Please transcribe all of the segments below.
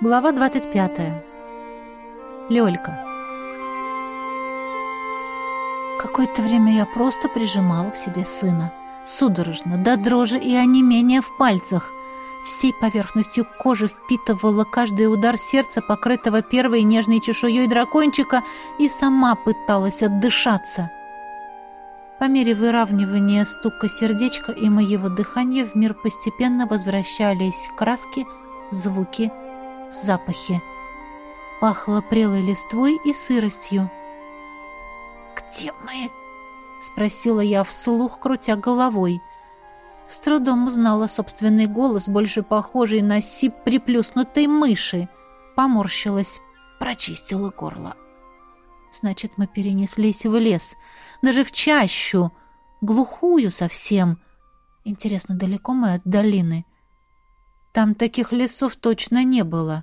Глава 25. Лёлька. Какое-то время я просто прижимала к себе сына. Судорожно, до дрожи и онемения в пальцах. Всей поверхностью кожи впитывала каждый удар сердца, покрытого первой нежной чешуей дракончика, и сама пыталась отдышаться. По мере выравнивания стука сердечка и моего дыхания в мир постепенно возвращались краски, звуки, запахи. Пахло прелой листвой и сыростью. «Где мы?» — спросила я вслух, крутя головой. С трудом узнала собственный голос, больше похожий на сип приплюснутой мыши. Поморщилась, прочистила горло. Значит, мы перенеслись в лес, даже в чащу, глухую совсем. Интересно, далеко мы от долины? Там таких лесов точно не было.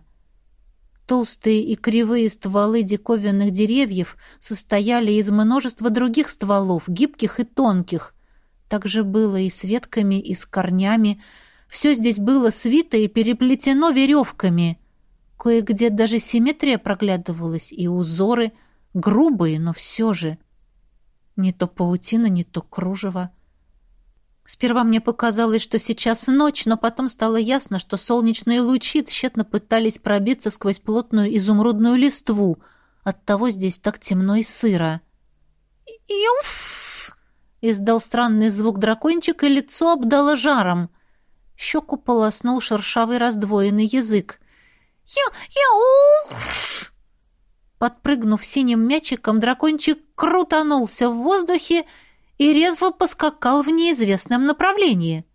Толстые и кривые стволы диковинных деревьев состояли из множества других стволов, гибких и тонких. Так же было и с ветками, и с корнями. Все здесь было свито и переплетено веревками. Кое-где даже симметрия проглядывалась, и узоры, грубые, но все же. Не то паутина, не то кружево. Сперва мне показалось, что сейчас ночь, но потом стало ясно, что солнечные лучи тщетно пытались пробиться сквозь плотную изумрудную листву. Оттого здесь так темно и сыро. «Юф!» — издал странный звук дракончик, и лицо обдало жаром. Щеку полоснул шершавый раздвоенный язык. «Я-я-уф!» Подпрыгнув синим мячиком, дракончик крутанулся в воздухе и резво поскакал в неизвестном направлении.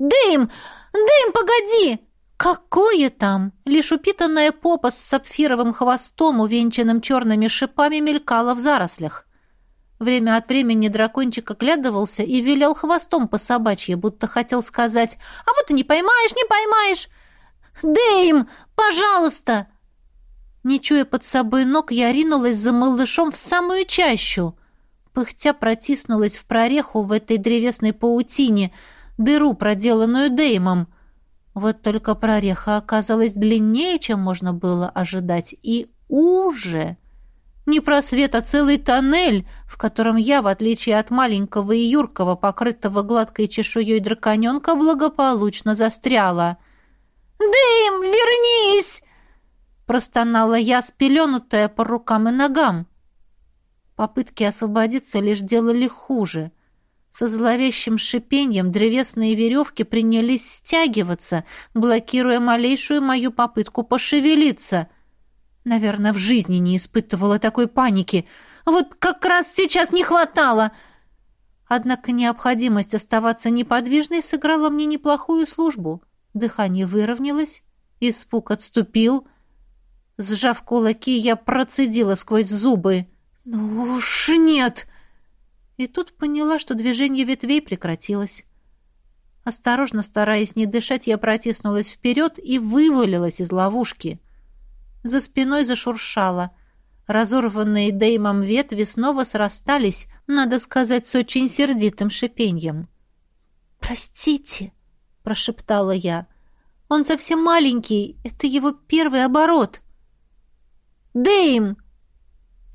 «Дым! Дым, погоди!» Какое там? Лишь упитанная попа с сапфировым хвостом, увенчанным черными шипами, мелькала в зарослях. Время от времени дракончик оглядывался и вилял хвостом по собачье, будто хотел сказать «А вот и не поймаешь, не поймаешь!» «Дэйм, пожалуйста!» Не чуя под собой ног, я ринулась за малышом в самую чащу — пыхтя протиснулась в прореху в этой древесной паутине, дыру, проделанную Деймом. Вот только прореха оказалась длиннее, чем можно было ожидать, и уже. Не просвет, а целый тоннель, в котором я, в отличие от маленького и юркого, покрытого гладкой чешуей драконенка, благополучно застряла. «Дэйм, вернись!» простонала я, спеленутая по рукам и ногам. Попытки освободиться лишь делали хуже. Со зловещим шипением древесные веревки принялись стягиваться, блокируя малейшую мою попытку пошевелиться. Наверное, в жизни не испытывала такой паники. Вот как раз сейчас не хватало. Однако необходимость оставаться неподвижной сыграла мне неплохую службу. Дыхание выровнялось, испуг отступил. Сжав кулаки, я процедила сквозь зубы — «Ну уж нет!» И тут поняла, что движение ветвей прекратилось. Осторожно, стараясь не дышать, я протиснулась вперед и вывалилась из ловушки. За спиной зашуршало. Разорванные Деймом ветви снова срастались, надо сказать, с очень сердитым шипением. «Простите», — прошептала я. «Он совсем маленький. Это его первый оборот». «Дейм!»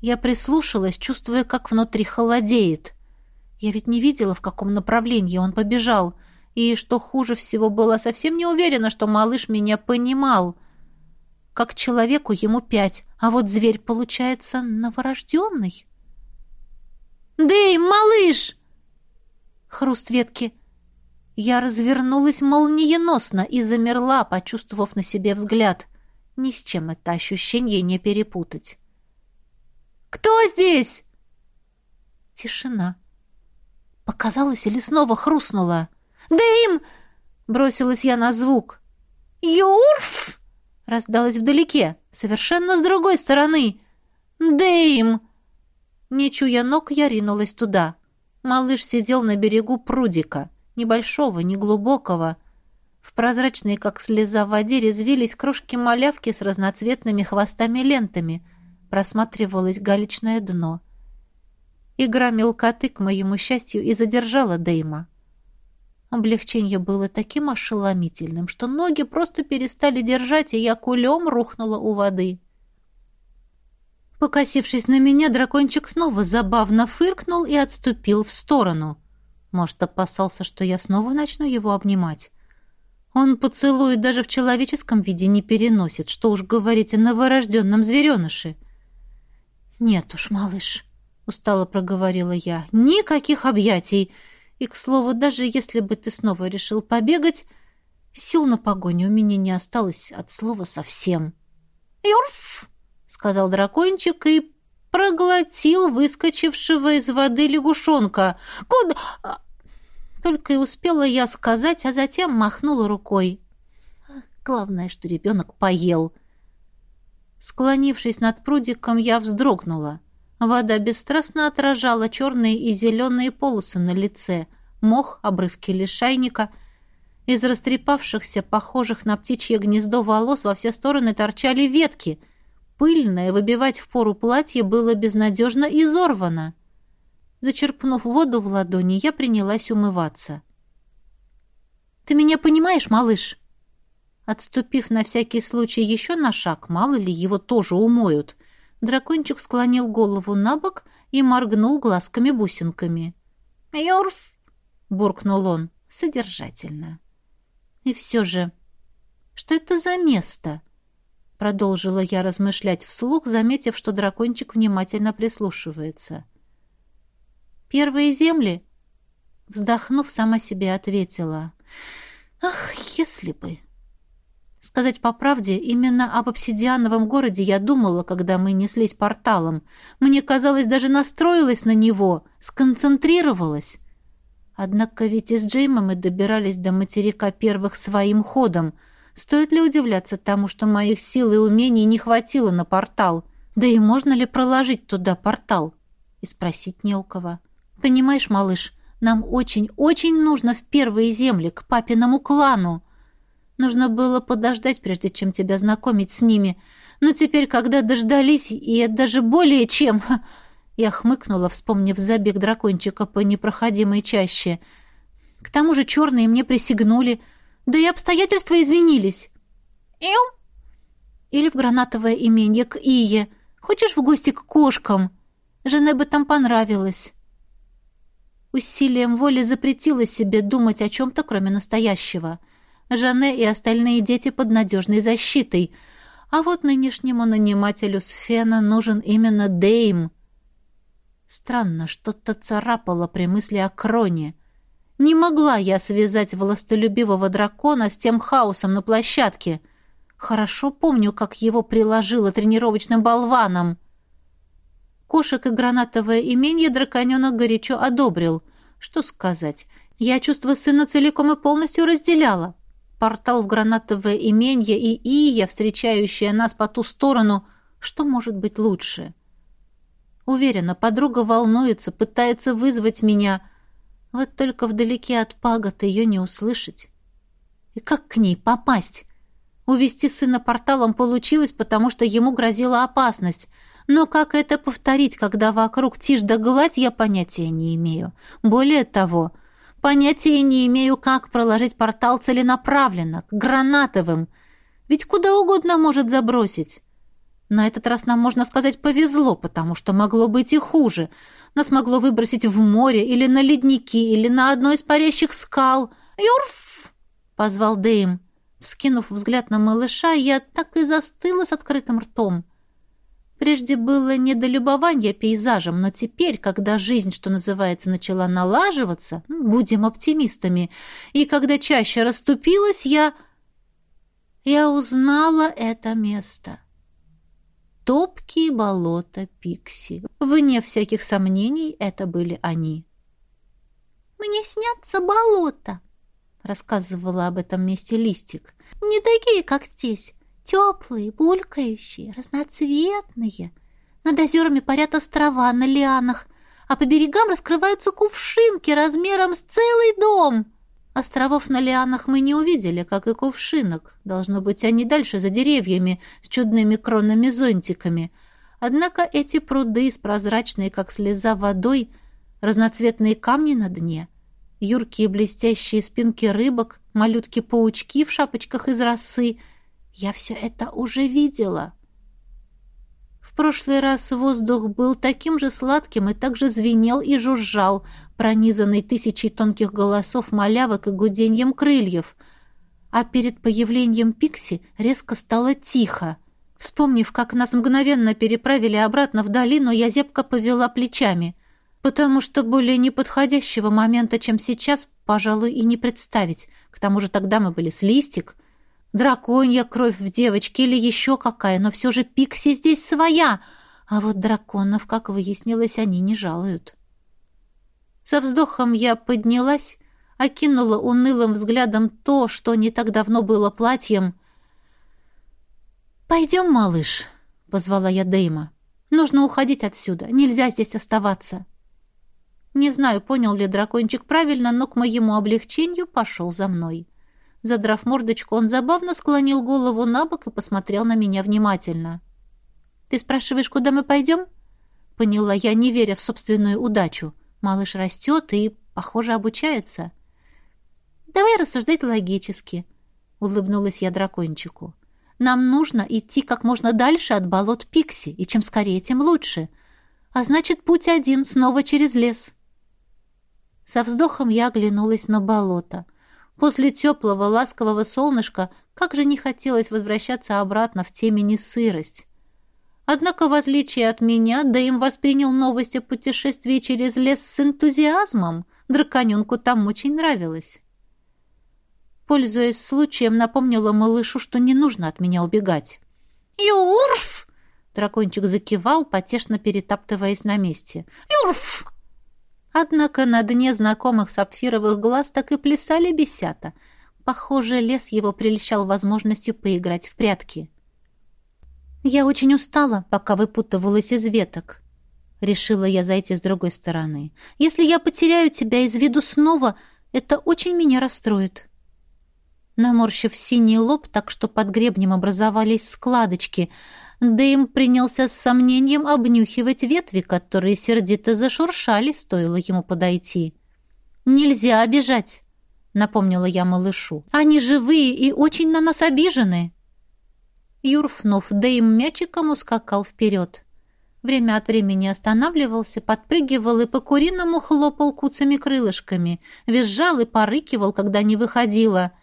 Я прислушалась, чувствуя, как внутри холодеет. Я ведь не видела, в каком направлении он побежал. И, что хуже всего, была совсем не уверена, что малыш меня понимал. Как человеку ему пять, а вот зверь, получается, новорожденный. «Дэй, малыш!» Хруст ветки. Я развернулась молниеносно и замерла, почувствовав на себе взгляд. Ни с чем это ощущение не перепутать. «Кто здесь?» Тишина. Показалось или снова хрустнуло? «Дэйм!» — бросилась я на звук. «Юрф!» — раздалось вдалеке, совершенно с другой стороны. «Дэйм!» Не чуя ног, я ринулась туда. Малыш сидел на берегу прудика, небольшого, неглубокого. В прозрачной, как слеза воде, резвились кружки-малявки с разноцветными хвостами-лентами просматривалось галечное дно. Игра мелкоты, к моему счастью, и задержала Дейма. Облегчение было таким ошеломительным, что ноги просто перестали держать, и я кулем рухнула у воды. Покосившись на меня, дракончик снова забавно фыркнул и отступил в сторону. Может, опасался, что я снова начну его обнимать. Он поцелует даже в человеческом виде не переносит, что уж говорить о новорожденном звереныше. «Нет уж, малыш», — устало проговорила я, — «никаких объятий. И, к слову, даже если бы ты снова решил побегать, сил на погоню у меня не осталось от слова совсем». «Юрф!» сказал дракончик и проглотил выскочившего из воды лягушонка. «Куда?» Только и успела я сказать, а затем махнула рукой. Главное, что ребенок поел. Склонившись над прудиком, я вздрогнула. Вода бесстрастно отражала черные и зеленые полосы на лице, мох, обрывки лишайника. Из растрепавшихся, похожих на птичье гнездо волос во все стороны торчали ветки — Пыльное, выбивать в пору платье было безнадежно изорвано. Зачерпнув воду в ладони, я принялась умываться. «Ты меня понимаешь, малыш?» Отступив на всякий случай еще на шаг, мало ли его тоже умоют, дракончик склонил голову на бок и моргнул глазками-бусинками. «Йорф!» — буркнул он содержательно. «И все же, что это за место?» Продолжила я размышлять вслух, заметив, что дракончик внимательно прислушивается. «Первые земли?» Вздохнув, сама себе ответила. «Ах, если бы!» Сказать по правде, именно об обсидиановом городе я думала, когда мы неслись порталом. Мне казалось, даже настроилась на него, сконцентрировалась. Однако ведь и с Джеймом мы добирались до материка первых своим ходом — Стоит ли удивляться тому, что моих сил и умений не хватило на портал? Да и можно ли проложить туда портал? И спросить не у кого. Понимаешь, малыш, нам очень-очень нужно в первые земли, к папиному клану. Нужно было подождать, прежде чем тебя знакомить с ними. Но теперь, когда дождались, и даже более чем... Я хмыкнула, вспомнив забег дракончика по непроходимой чаще. К тому же черные мне присягнули, да и обстоятельства изменились. Ил? Или в гранатовое имение к Ие. Хочешь в гости к кошкам? Жене бы там понравилось. Усилием воли запретила себе думать о чем-то, кроме настоящего. Жанне и остальные дети под надежной защитой. А вот нынешнему нанимателю Сфена нужен именно Дейм. Странно, что-то царапало при мысли о Кроне. Не могла я связать властолюбивого дракона с тем хаосом на площадке. Хорошо помню, как его приложила тренировочным болваном. Кошек и гранатовое имение драконенок горячо одобрил. Что сказать, я чувство сына целиком и полностью разделяла. Портал в гранатовое имение и Ия, встречающая нас по ту сторону, что может быть лучше? Уверена, подруга волнуется, пытается вызвать меня — вот только вдалеке от паготы ее не услышать. И как к ней попасть? Увести сына порталом получилось, потому что ему грозила опасность. Но как это повторить, когда вокруг тишь да гладь, я понятия не имею. Более того, понятия не имею, как проложить портал целенаправленно, к гранатовым. Ведь куда угодно может забросить. На этот раз нам, можно сказать, повезло, потому что могло быть и хуже — нас могло выбросить в море или на ледники, или на одной из парящих скал. «Юрф!» — позвал Дэйм. Вскинув взгляд на малыша, я так и застыла с открытым ртом. Прежде было недолюбование пейзажем, но теперь, когда жизнь, что называется, начала налаживаться, будем оптимистами, и когда чаще расступилась, я... Я узнала это место топкие болота Пикси. Вне всяких сомнений, это были они. «Мне снятся болота», — рассказывала об этом месте Листик. «Не такие, как здесь. Теплые, булькающие, разноцветные. Над озерами парят острова на лианах, а по берегам раскрываются кувшинки размером с целый дом». Островов на лианах мы не увидели, как и кувшинок. Должно быть, они дальше за деревьями с чудными кронами-зонтиками. Однако эти пруды с прозрачной, как слеза, водой, разноцветные камни на дне юркие блестящие спинки рыбок, малютки-паучки в шапочках из росы. Я все это уже видела. В прошлый раз воздух был таким же сладким и также звенел и жужжал, пронизанный тысячей тонких голосов малявок и гуденьем крыльев. А перед появлением Пикси резко стало тихо. Вспомнив, как нас мгновенно переправили обратно в долину, я зябко повела плечами, потому что более неподходящего момента, чем сейчас, пожалуй, и не представить. К тому же тогда мы были с листик, Драконья кровь в девочке или еще какая, но все же Пикси здесь своя. А вот драконов, как выяснилось, они не жалуют. Со вздохом я поднялась, окинула унылым взглядом то, что не так давно было платьем. «Пойдем, малыш», — позвала я Дейма. «Нужно уходить отсюда. Нельзя здесь оставаться». Не знаю, понял ли дракончик правильно, но к моему облегчению пошел за мной. Задрав мордочку, он забавно склонил голову на бок и посмотрел на меня внимательно. «Ты спрашиваешь, куда мы пойдем?» Поняла я, не веря в собственную удачу. Малыш растет и, похоже, обучается. «Давай рассуждать логически», — улыбнулась я дракончику. «Нам нужно идти как можно дальше от болот Пикси, и чем скорее, тем лучше. А значит, путь один, снова через лес». Со вздохом я оглянулась на болото. После теплого, ласкового солнышка как же не хотелось возвращаться обратно в темени сырость. Однако, в отличие от меня, Дэйм воспринял новость о путешествии через лес с энтузиазмом. Драконенку там очень нравилось. Пользуясь случаем, напомнила малышу, что не нужно от меня убегать. «Юрф!» Дракончик закивал, потешно перетаптываясь на месте. «Юрф!» Однако на дне знакомых сапфировых глаз так и плясали бесята. Похоже, лес его прельщал возможностью поиграть в прятки. «Я очень устала, пока выпутывалась из веток», — решила я зайти с другой стороны. «Если я потеряю тебя из виду снова, это очень меня расстроит». Наморщив синий лоб так, что под гребнем образовались складочки, Дэйм принялся с сомнением обнюхивать ветви, которые сердито зашуршали, стоило ему подойти. «Нельзя обижать», — напомнила я малышу. «Они живые и очень на нас обижены». Юрфнув, Дэйм мячиком ускакал вперед. Время от времени останавливался, подпрыгивал и по-куриному хлопал куцами крылышками, визжал и порыкивал, когда не выходила —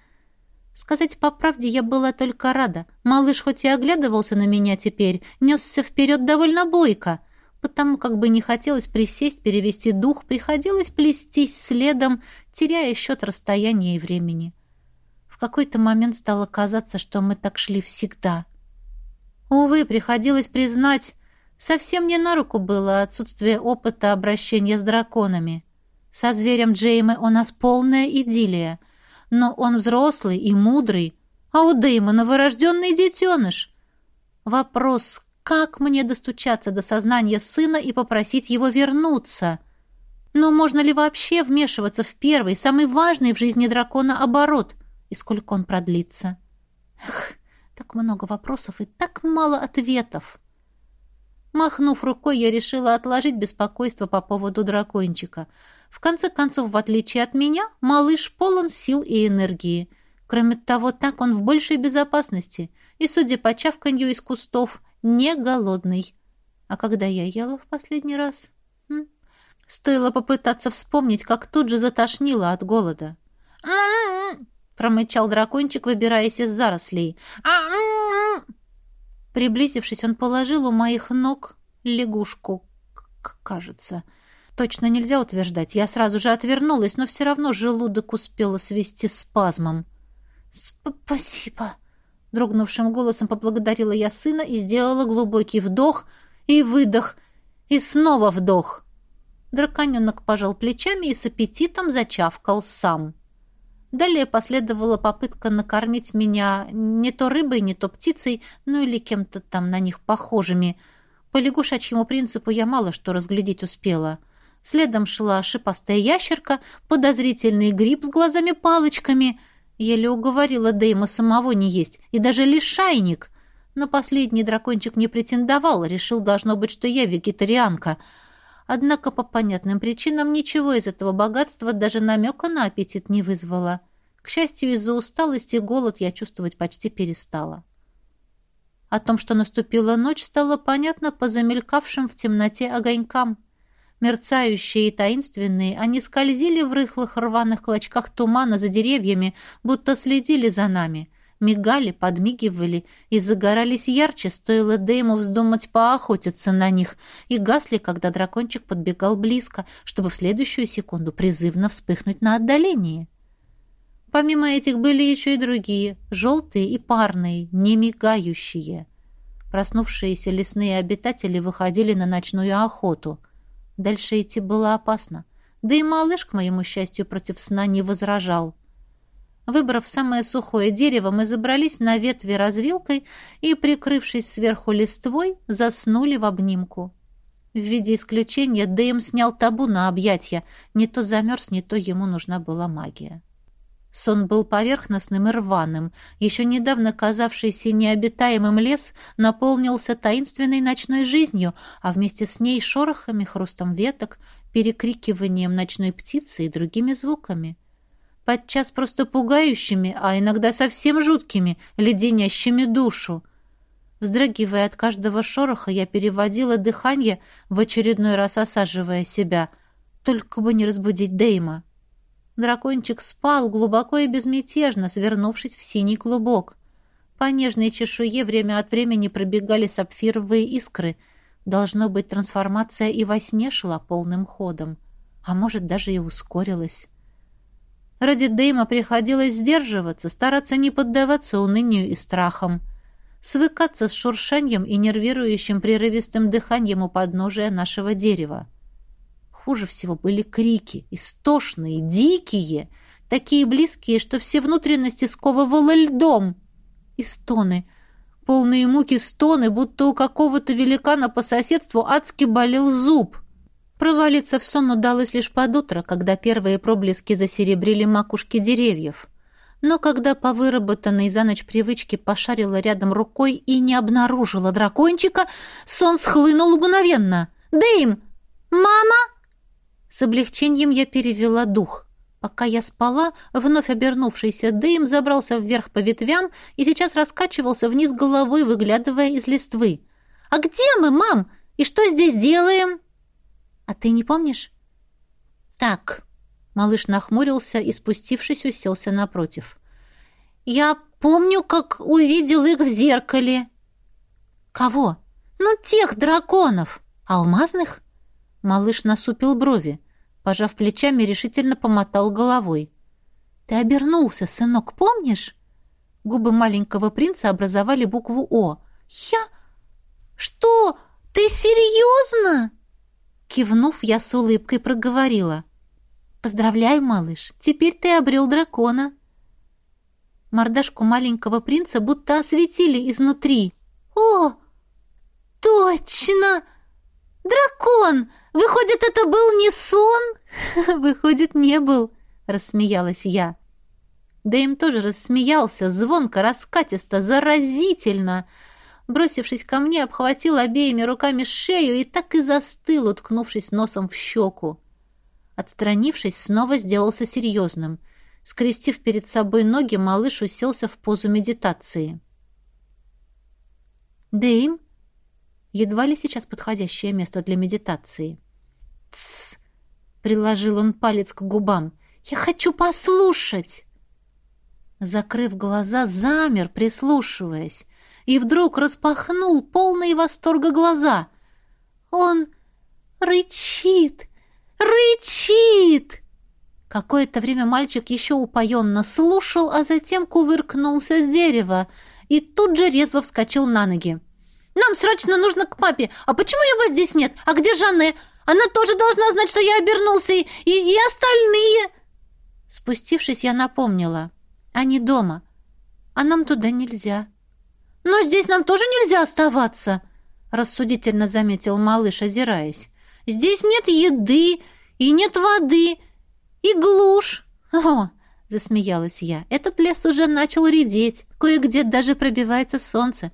Сказать по правде, я была только рада. Малыш хоть и оглядывался на меня теперь, несся вперед довольно бойко. Потому как бы не хотелось присесть, перевести дух, приходилось плестись следом, теряя счет расстояния и времени. В какой-то момент стало казаться, что мы так шли всегда. Увы, приходилось признать, совсем не на руку было отсутствие опыта обращения с драконами. Со зверем Джеймы у нас полная идиллия — но он взрослый и мудрый, а у Дэйма новорожденный детеныш. Вопрос, как мне достучаться до сознания сына и попросить его вернуться? Но можно ли вообще вмешиваться в первый, самый важный в жизни дракона оборот? И сколько он продлится? Эх, так много вопросов и так мало ответов. Махнув рукой, я решила отложить беспокойство по поводу дракончика — в конце концов, в отличие от меня, малыш полон сил и энергии. Кроме того, так он в большей безопасности и, судя по чавканью из кустов, не голодный. А когда я ела в последний раз? Хм. Стоило попытаться вспомнить, как тут же затошнило от голода. промычал дракончик, выбираясь из зарослей. Приблизившись, он положил у моих ног лягушку, кажется. — Точно нельзя утверждать. Я сразу же отвернулась, но все равно желудок успела свести спазмом. «Спасибо!» — дрогнувшим голосом поблагодарила я сына и сделала глубокий вдох и выдох, и снова вдох. Драконенок пожал плечами и с аппетитом зачавкал сам. Далее последовала попытка накормить меня не то рыбой, не то птицей, ну или кем-то там на них похожими. По лягушачьему принципу я мало что разглядеть успела — Следом шла шипастая ящерка, подозрительный гриб с глазами-палочками. Еле уговорила Дейма самого не есть, и даже лишайник. Но последний дракончик не претендовал, решил, должно быть, что я вегетарианка. Однако по понятным причинам ничего из этого богатства даже намека на аппетит не вызвало. К счастью, из-за усталости голод я чувствовать почти перестала. О том, что наступила ночь, стало понятно по замелькавшим в темноте огонькам. Мерцающие и таинственные, они скользили в рыхлых рваных клочках тумана за деревьями, будто следили за нами — мигали, подмигивали и загорались ярче, стоило Дэйму вздумать поохотиться на них, и гасли, когда дракончик подбегал близко, чтобы в следующую секунду призывно вспыхнуть на отдалении. Помимо этих были еще и другие, желтые и парные, не мигающие. Проснувшиеся лесные обитатели выходили на ночную охоту. Дальше идти было опасно. Да и малыш, к моему счастью, против сна не возражал. Выбрав самое сухое дерево, мы забрались на ветви развилкой и, прикрывшись сверху листвой, заснули в обнимку. В виде исключения Дэйм снял табу на объятья. Не то замерз, не то ему нужна была магия. Сон был поверхностным и рваным. Еще недавно казавшийся необитаемым лес наполнился таинственной ночной жизнью, а вместе с ней шорохами, хрустом веток, перекрикиванием ночной птицы и другими звуками — подчас просто пугающими, а иногда совсем жуткими, леденящими душу. Вздрагивая от каждого шороха, я переводила дыхание, в очередной раз осаживая себя. Только бы не разбудить Дейма. Дракончик спал глубоко и безмятежно, свернувшись в синий клубок. По нежной чешуе время от времени пробегали сапфировые искры. Должно быть, трансформация и во сне шла полным ходом. А может, даже и ускорилась. Ради Дейма приходилось сдерживаться, стараться не поддаваться унынию и страхам, свыкаться с шуршанием и нервирующим прерывистым дыханием у подножия нашего дерева. Хуже всего были крики, истошные, дикие, такие близкие, что все внутренности сковывало льдом. И стоны, полные муки стоны, будто у какого-то великана по соседству адски болел зуб — Провалиться в сон удалось лишь под утро, когда первые проблески засеребрили макушки деревьев. Но когда по выработанной за ночь привычке пошарила рядом рукой и не обнаружила дракончика, сон схлынул мгновенно. «Дэйм! Мама!» С облегчением я перевела дух. Пока я спала, вновь обернувшийся Дэйм забрался вверх по ветвям и сейчас раскачивался вниз головой, выглядывая из листвы. «А где мы, мам? И что здесь делаем?» А ты не помнишь? Так. Малыш нахмурился и, спустившись, уселся напротив. Я помню, как увидел их в зеркале. Кого? Ну, тех драконов. Алмазных? Малыш насупил брови. Пожав плечами, решительно помотал головой. «Ты обернулся, сынок, помнишь?» Губы маленького принца образовали букву «О». «Я? Что? Ты серьезно?» Кивнув, я с улыбкой проговорила. «Поздравляю, малыш, теперь ты обрел дракона». Мордашку маленького принца будто осветили изнутри. «О, точно! Дракон! Выходит, это был не сон?» «Выходит, не был», — рассмеялась я. Да им тоже рассмеялся, звонко, раскатисто, заразительно — бросившись ко мне, обхватил обеими руками шею и так и застыл, уткнувшись носом в щеку. Отстранившись, снова сделался серьезным. Скрестив перед собой ноги, малыш уселся в позу медитации. «Дэйм?» Едва ли сейчас подходящее место для медитации. «Тссс!» — приложил он палец к губам. «Я хочу послушать!» Закрыв глаза, замер, прислушиваясь и вдруг распахнул полные восторга глаза. «Он рычит! Рычит!» Какое-то время мальчик еще упоенно слушал, а затем кувыркнулся с дерева и тут же резво вскочил на ноги. «Нам срочно нужно к папе! А почему его здесь нет? А где Жанне? Она тоже должна знать, что я обернулся, и, и, и остальные!» Спустившись, я напомнила. «Они дома, а нам туда нельзя». «Но здесь нам тоже нельзя оставаться», — рассудительно заметил малыш, озираясь. «Здесь нет еды и нет воды, и глушь». «О!» — засмеялась я. «Этот лес уже начал редеть. Кое-где даже пробивается солнце.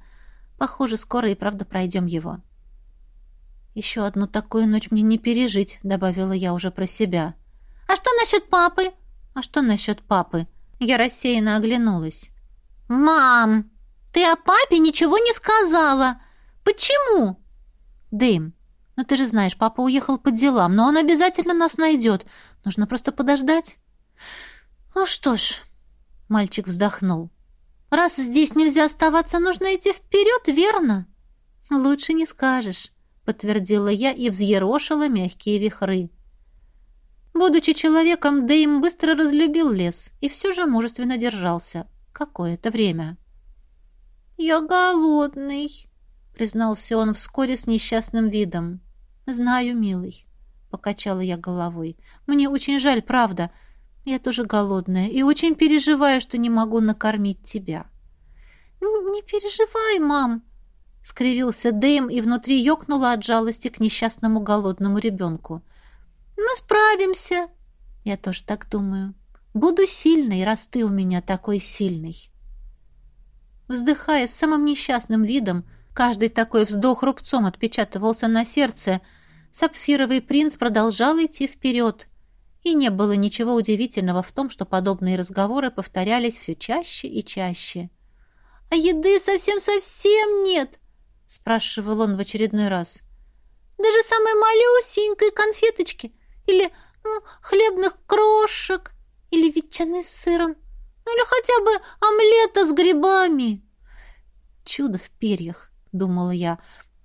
Похоже, скоро и правда пройдем его». «Еще одну такую ночь мне не пережить», — добавила я уже про себя. «А что насчет папы?» «А что насчет папы?» Я рассеянно оглянулась. «Мам, ты о папе ничего не сказала. Почему?» «Дэйм, ну ты же знаешь, папа уехал по делам, но он обязательно нас найдет. Нужно просто подождать». «Ну что ж», — мальчик вздохнул. «Раз здесь нельзя оставаться, нужно идти вперед, верно?» «Лучше не скажешь», — подтвердила я и взъерошила мягкие вихры. Будучи человеком, Дэйм быстро разлюбил лес и все же мужественно держался. Какое-то время. «Я голодный», — признался он вскоре с несчастным видом. «Знаю, милый», — покачала я головой. «Мне очень жаль, правда. Я тоже голодная и очень переживаю, что не могу накормить тебя». «Не переживай, мам», — скривился Дэйм и внутри ёкнуло от жалости к несчастному голодному ребенку. Мы справимся. Я тоже так думаю. Буду сильной, раз ты у меня такой сильный. Вздыхая с самым несчастным видом, каждый такой вздох рубцом отпечатывался на сердце, сапфировый принц продолжал идти вперед. И не было ничего удивительного в том, что подобные разговоры повторялись все чаще и чаще. «А еды совсем-совсем нет!» — спрашивал он в очередной раз. «Даже самой малюсенькой конфеточки — или ну, хлебных крошек, или ветчины с сыром, или хотя бы омлета с грибами. Чудо в перьях, думала я,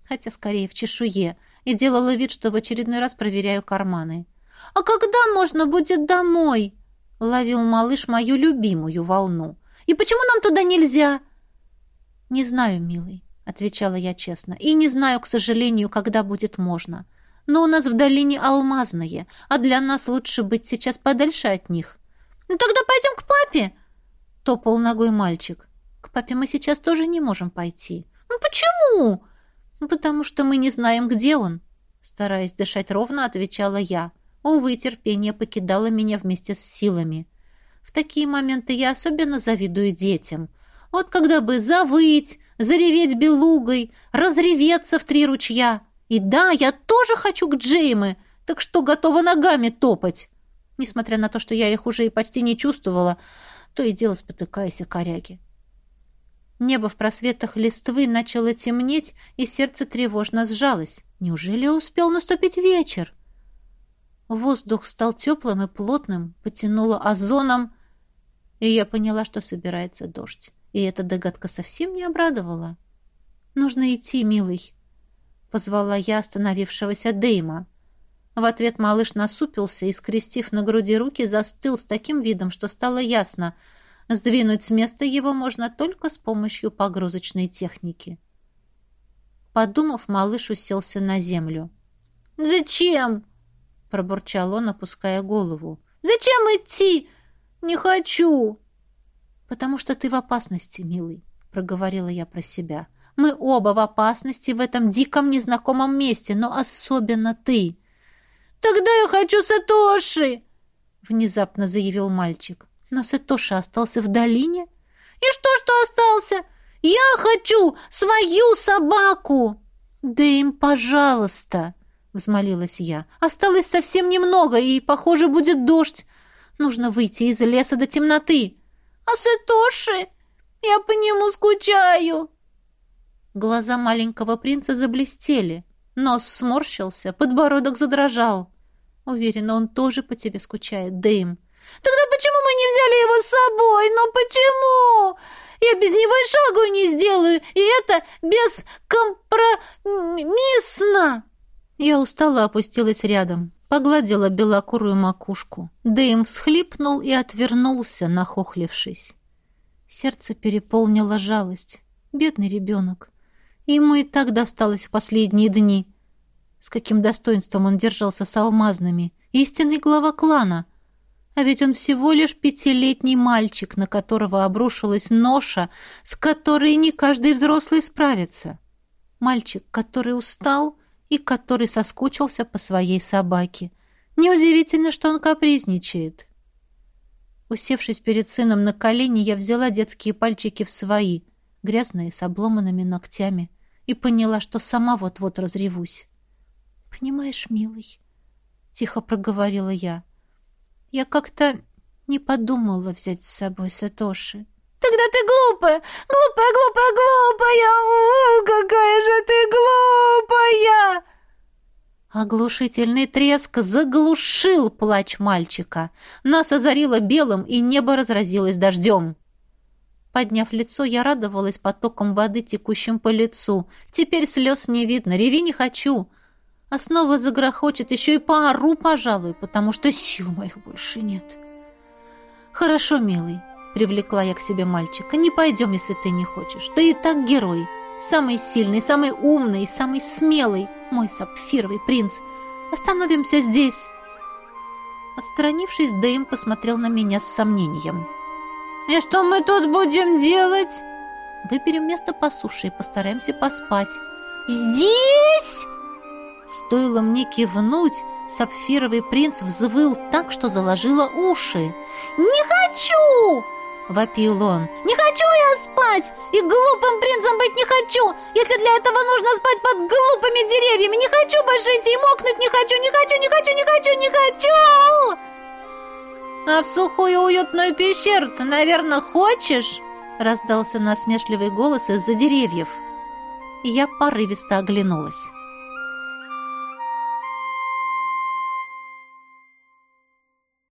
хотя скорее в чешуе, и делала вид, что в очередной раз проверяю карманы. «А когда можно будет домой?» — ловил малыш мою любимую волну. «И почему нам туда нельзя?» «Не знаю, милый», — отвечала я честно, «и не знаю, к сожалению, когда будет можно но у нас в долине алмазные, а для нас лучше быть сейчас подальше от них. Ну тогда пойдем к папе, топал ногой мальчик. К папе мы сейчас тоже не можем пойти. Ну почему? Потому что мы не знаем, где он, стараясь дышать ровно, отвечала я. Увы, терпение покидало меня вместе с силами. В такие моменты я особенно завидую детям. Вот когда бы завыть, зареветь белугой, разреветься в три ручья — и да, я тоже хочу к Джеймы, так что готова ногами топать. Несмотря на то, что я их уже и почти не чувствовала, то и дело спотыкаясь о коряге. Небо в просветах листвы начало темнеть, и сердце тревожно сжалось. Неужели успел наступить вечер? Воздух стал теплым и плотным, потянуло озоном, и я поняла, что собирается дождь. И эта догадка совсем не обрадовала. «Нужно идти, милый», — позвала я остановившегося Дейма. В ответ малыш насупился и, скрестив на груди руки, застыл с таким видом, что стало ясно. Сдвинуть с места его можно только с помощью погрузочной техники. Подумав, малыш уселся на землю. «Зачем?» — пробурчал он, опуская голову. «Зачем идти? Не хочу!» «Потому что ты в опасности, милый», — проговорила я про себя. — мы оба в опасности в этом диком незнакомом месте, но особенно ты. Тогда я хочу Сатоши, внезапно заявил мальчик. Но Сатоши остался в долине. И что, что остался? Я хочу свою собаку. Да им, пожалуйста, взмолилась я. Осталось совсем немного, и, похоже, будет дождь. Нужно выйти из леса до темноты. А Сатоши? Я по нему скучаю. Глаза маленького принца заблестели. Нос сморщился, подбородок задрожал. Уверена, он тоже по тебе скучает, Дэйм. Тогда почему мы не взяли его с собой? Ну почему? Я без него и шагу не сделаю, и это бескомпромиссно. Я устала опустилась рядом, погладила белокурую макушку. Дэйм всхлипнул и отвернулся, нахохлившись. Сердце переполнило жалость. Бедный ребенок. Ему и так досталось в последние дни. С каким достоинством он держался с алмазными. Истинный глава клана. А ведь он всего лишь пятилетний мальчик, на которого обрушилась ноша, с которой не каждый взрослый справится. Мальчик, который устал и который соскучился по своей собаке. Неудивительно, что он капризничает. Усевшись перед сыном на колени, я взяла детские пальчики в свои, грязные, с обломанными ногтями и поняла, что сама вот-вот разревусь. «Понимаешь, милый», — тихо проговорила я, — «я как-то не подумала взять с собой Сатоши». «Тогда ты глупая, глупая, глупая, глупая! У, какая же ты глупая!» Оглушительный треск заглушил плач мальчика. Нас озарило белым, и небо разразилось дождем. Подняв лицо, я радовалась потоком воды, текущим по лицу. Теперь слез не видно, реви не хочу. А снова загрохочет, еще и поору, пожалуй, потому что сил моих больше нет. «Хорошо, милый», — привлекла я к себе мальчика, — «не пойдем, если ты не хочешь. Ты и так герой. Самый сильный, самый умный, самый смелый, мой сапфировый принц. Остановимся здесь». Отстранившись, Дэйм посмотрел на меня с сомнением. «И что мы тут будем делать?» «Выберем место по суше и постараемся поспать». «Здесь?» Стоило мне кивнуть, сапфировый принц взвыл так, что заложило уши. «Не хочу!» — вопил он. «Не хочу я спать! И глупым принцем быть не хочу! Если для этого нужно спать под глупыми деревьями! Не хочу больше идти и мокнуть не хочу! Не хочу, не хочу, не хочу, не хочу!» «А в сухую уютную пещеру ты, наверное, хочешь?» — раздался насмешливый голос из-за деревьев. Я порывисто оглянулась.